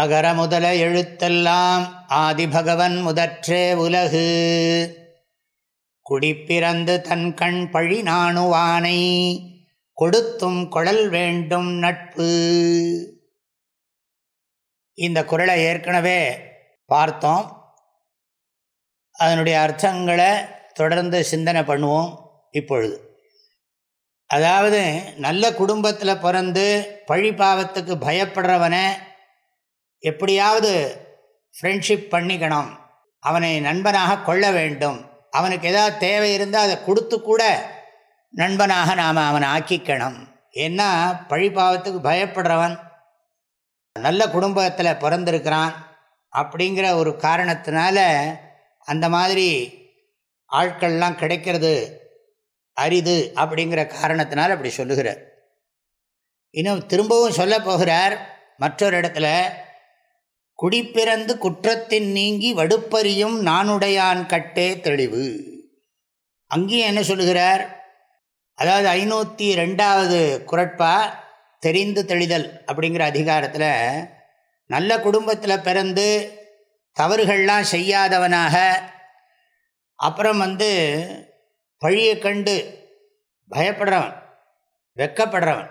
அகர முதல எழுத்தெல்லாம் ஆதிபகவன் முதற்றே உலகு. குடிப்பிறந்து தன் கண் பழி நாணுவானை கொடுத்தும் குழல் வேண்டும் நட்பு. இந்த குரலை ஏற்கனவே பார்த்தோம். அதனுடைய அர்த்தங்களை தொடர்ந்து சிந்தனை பண்ணுவோம் இப்பொழுது. அதாவது நல்ல குடும்பத்தில் பிறந்து பழி பாவத்துக்கு பயப்படுறவனை எப்படியாவது ஃப்ரெண்ட்ஷிப் பண்ணிக்கணும். அவனை நண்பனாக கொள்ள வேண்டும். அவனுக்கு ஏதாவது தேவை இருந்தால் அதை கொடுத்து கூட நண்பனாக நாம் அவனை ஆக்கிக்கணும். ஏன்னா பழிபாவத்துக்கு பயப்படுறவன் நல்ல குடும்பத்தில் பிறந்திருக்கிறான் அப்படிங்கிற ஒரு காரணத்தினால அந்த மாதிரி ஆட்கள்லாம் கிடைக்கிறது அரிது அப்படிங்கிற காரணத்தினால் அப்படி சொல்லுகிறார். இன்னும் திரும்பவும் சொல்ல போகிறார் மற்றொரு இடத்துல குடிப்பிறந்து குற்றத்தின் நீங்கி வடுப்பறியும் நானுடையான் கட்டே தெளிவு. அங்கேயும் என்ன சொல்லுகிறார்? அதாவது ஐநூற்றி ரெண்டாவது குரட்பா தெரிந்து தெளிதல் அப்படிங்கிற அதிகாரத்தில் நல்ல குடும்பத்தில் பிறந்து தவறுகள்லாம் செய்யாதவனாக அப்புறம் வந்து பழியை கண்டு பயப்படுறவன் வெக்கப்படுறவன்.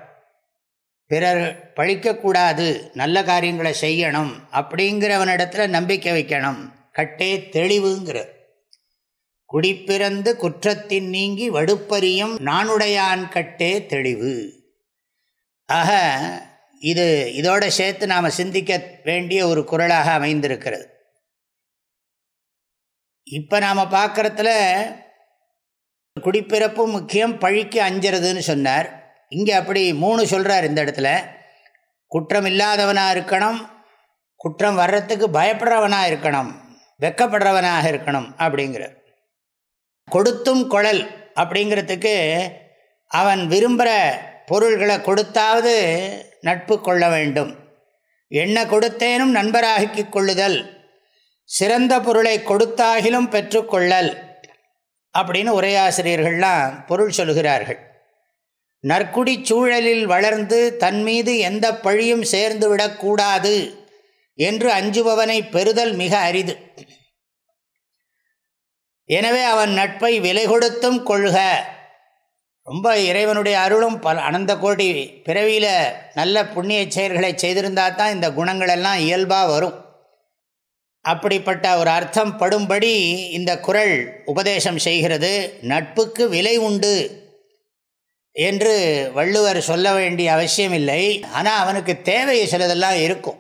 பிறர் பழிக்கக்கூடாது நல்ல காரியங்களை செய்யணும் அப்படிங்கிறவனிடத்தில் நம்பிக்கை வைக்கணும். கட்டே தெளிவுங்கிற குடிப்பிறந்து குற்றத்தின் நீங்கி வடுப்பறியும் நானுடையான் கட்டே தெளிவு. ஆக இது இதோட சேர்த்து நாம் சிந்திக்க வேண்டிய ஒரு குரலாக அமைந்திருக்கிறது. இப்போ நாம் பார்க்குறதுல குடிப்பிறப்பும் முக்கியம் பழிக்கு அஞ்சுறதுன்னு சொன்னார். இங்கே அப்படி மூணு சொல்கிறார் இந்த இடத்துல. குற்றம் இல்லாதவனாக இருக்கணும் குற்றம் வர்றதுக்கு பயப்படுறவனாக இருக்கணும் வெக்கப்படுறவனாக இருக்கணும் அப்படிங்கிற கொடுத்தும் குழல் அப்படிங்கிறதுக்கு அவன் விரும்புகிற பொருள்களை கொடுத்தாவது நட்பு கொள்ள வேண்டும். என்ன கொடுத்தேனும் நண்பராகி கொள்ளுதல் சிறந்த பொருளை கொடுத்தாகிலும் பெற்றுக்கொள்ளல் அப்படின்னு உரையாசிரியர்கள்லாம் பொருள் சொல்கிறார்கள் நற்குடி சூழலில் வளர்ந்து தன் மீது எந்த பழியும் சேர்ந்து விடக்கூடாது என்று அஞ்சுபவனை பெறுதல் மிக அரிது. எனவே அவன் நட்பை விலை கொடுத்தும் கொள்க. ரொம்ப இறைவனுடைய அருளும் பல அனந்த கோடி பிறவியில் நல்ல புண்ணிய செயல்களை செய்திருந்தால் தான் இந்த குணங்களெல்லாம் இயல்பாக வரும். அப்படிப்பட்ட ஒரு அர்த்தம் படும்படி இந்த குரல் உபதேசம் செய்கிறது. நட்புக்கு விலை உண்டு. என்று வள்ளுவர் சொல்ல வேண்டிய அவசியம் இல்லை ஆனால் அவனுக்கு தேவை சிலதெல்லாம் இருக்கும்.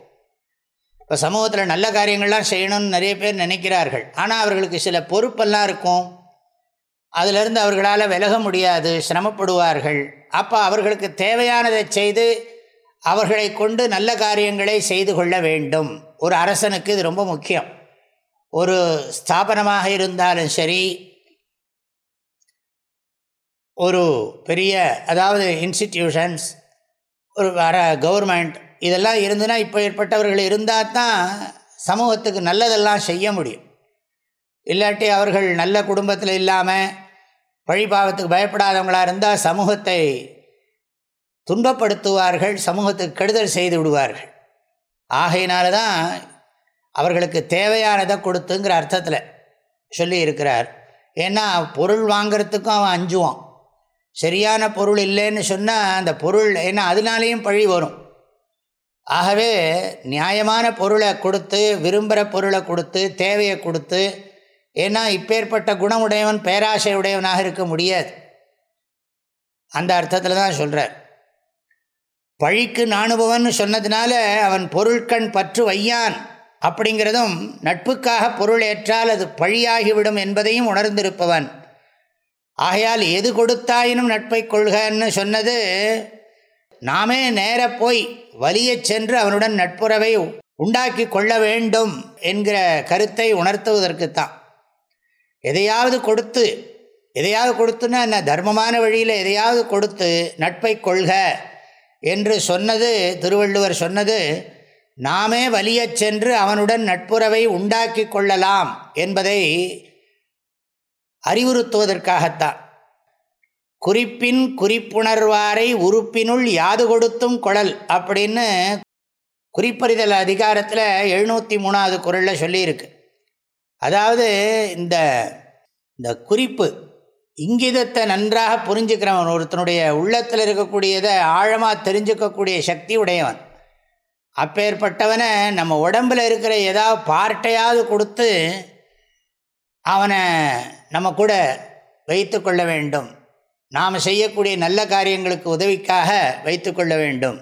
இப்போ சமூகத்தில் நல்ல காரியங்கள்லாம் செய்யணும்னு நிறைய பேர் நினைக்கிறார்கள். ஆனால் அவர்களுக்கு சில பொறுப்பெல்லாம் இருக்கும். அதிலிருந்து அவர்களால் விலக முடியாது சிரமப்படுவார்கள். அப்போ அவர்களுக்கு தேவையானதை செய்து அவர்களை கொண்டு நல்ல காரியங்களை செய்து கொள்ள வேண்டும். ஒரு அரசனுக்கு இது ரொம்ப முக்கியம். ஒரு ஸ்தாபனமாக இருந்தாலும் சரி ஒரு பெரிய அதாவது இன்ஸ்டிடியூஷன்ஸ் ஒரு வர கவர்மெண்ட் இதெல்லாம் இருந்துன்னா இப்போ ஏற்பட்டவர்கள் இருந்தால் தான் சமூகத்துக்கு நல்லதெல்லாம் செய்ய முடியும். இல்லாட்டி அவர்கள் நல்ல குடும்பத்தில் இல்லாமல் வழிபாவத்துக்கு பயப்படாதவங்களாக இருந்தால் சமூகத்தை துன்பப்படுத்துவார்கள் சமூகத்துக்கு கெடுதல் செய்து விடுவார்கள். ஆகையினால தான் அவர்களுக்கு தேவையானதை கொடுத்துங்கிற அர்த்தத்தில் சொல்லி இருக்கிறார். ஏன்னா பொருள் வாங்கிறதுக்கும் அவன் அஞ்சுவான். சரியான பொருள் இல்லைன்னு சொன்னால் அந்த பொருள் ஏன்னா அதனாலேயும் பழி வரும். ஆகவே நியாயமான பொருளை கொடுத்து விரும்புகிற பொருளை கொடுத்து தேவையை கொடுத்து ஏன்னா இப்பேற்பட்ட குணமுடையவன் பேராசை உடையவனாக இருக்க முடியாது. அந்த அர்த்தத்தில் தான் சொல்கிறார் பழிக்கு நாணுபவன் சொன்னதுனால அவன் பொருட்கண் பற்று வையான் அப்படிங்கிறதும் நட்புக்காக பொருள் ஏற்றால் அது பழியாகிவிடும் என்பதையும் உணர்ந்திருப்பவன். ஆகையால் எது கொடுத்தாயினும் நட்பை கொள்கன்னு சொன்னது நாமே நேர போய் வலிய சென்று அவனுடன் நட்புறவை உண்டாக்கி கொள்ள வேண்டும் என்கிற கருத்தை உணர்த்துவதற்குத்தான். எதையாவது கொடுத்து எதையாவது கொடுத்துன்னா என்ன? தர்மமான வழியில் எதையாவது கொடுத்து நட்பை கொள்க என்று சொன்னது திருவள்ளுவர் சொன்னது நாமே வலியச் சென்று அவனுடன் நட்புறவை உண்டாக்கி கொள்ளலாம் என்பதை அறிவுறுத்துவதற்காகத்தான். குறிப்பின் குறிப்புணர்வாரை உறுப்பினுள் யாது கொடுத்தும் குழல் அப்படின்னு குறிப்பறிதல் அதிகாரத்தில் எழுநூற்றி மூணாவது குரலில் சொல்லியிருக்கு. அதாவது இந்த இந்த குறிப்பு இங்கிதத்தை நன்றாக புரிஞ்சுக்கிறவன் ஒருத்தனுடைய உள்ளத்தில் இருக்கக்கூடியதை ஆழமாக தெரிஞ்சுக்கக்கூடிய சக்தி உடையவன். அப்பேற்பட்டவனை நம்ம உடம்பில் இருக்கிற ஏதாவது பார்ட்டையாவது கொடுத்து அவனை நம்ம கூட வைத்து கொள்ள வேண்டும். நாம் செய்யக்கூடிய நல்ல காரியங்களுக்கு உதவிக்காக வைத்து கொள்ள வேண்டும்.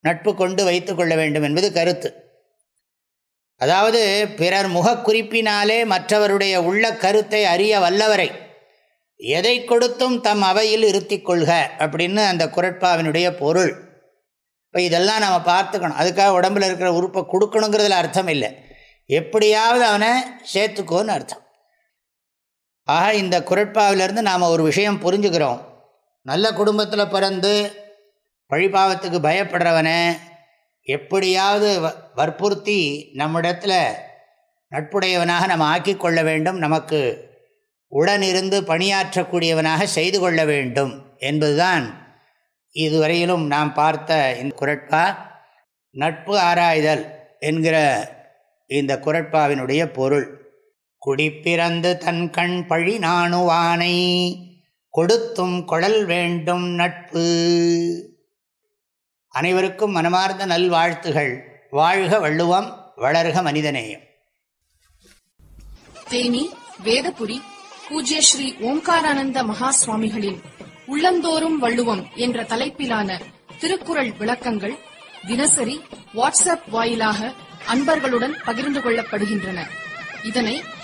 நட்பு கொண்டு வைத்து கொள்ள வேண்டும் என்பது கருத்து. அதாவது பிறர் முகக்குறிப்பினாலே மற்றவருடைய உள்ள கருத்தை அறிய வல்லவரை எதை கொடுத்தும் தம் அவையில் இருத்தி கொள்க அப்படின்னு அந்த குரட்பாவினுடைய பொருள். இப்போ இதெல்லாம் நம்ம பார்த்துக்கணும். அதுக்காக உடம்பில் இருக்கிற உறுப்பை கொடுக்கணுங்கிறதுல அர்த்தம் இல்லை. எப்படியாவது அவனை சேர்த்துக்கோன்னு அர்த்தம். ஆக இந்த குரட்பாவிலிருந்து நாம் ஒரு விஷயம் புரிஞ்சுக்கிறோம். நல்ல குடும்பத்தில் பிறந்து பழிபாவத்துக்கு பயப்படுறவனை எப்படியாவது வற்புறுத்தி நம்மிடத்தில் நட்புடையவனாக நம்ம ஆக்கிக்கொள்ள வேண்டும். நமக்கு உடனிருந்து பணியாற்றக்கூடியவனாக செய்து கொள்ள வேண்டும் என்பதுதான் இதுவரையிலும் நாம் பார்த்த இந்த குரட்பா. நட்பு ஆராய்தல் என்கிற இந்த குரட்பாவினுடைய பொருள். குடிப்பிறந்து தன் கண் பழி நாணுவானை கொடுத்தும் குழல் வேண்டும் நட்பு. அனைவருக்கும் மனமார்ந்த நல்வாழ்த்துகள். வாழ்க வள்ளுவம் வளர்க மனிதநேயம். தேனி வேதபுரி பூஜ்ய ஸ்ரீ ஓம்காரானந்த மகா சுவாமிகளின் உள்ளந்தோறும் வள்ளுவம் என்ற தலைப்பிலான திருக்குறள் விளக்கங்கள் தினசரி வாட்ஸ்அப் வாயிலாக அன்பர்களுடன் பகிர்ந்து கொள்ளப்படுகின்றன. இதனை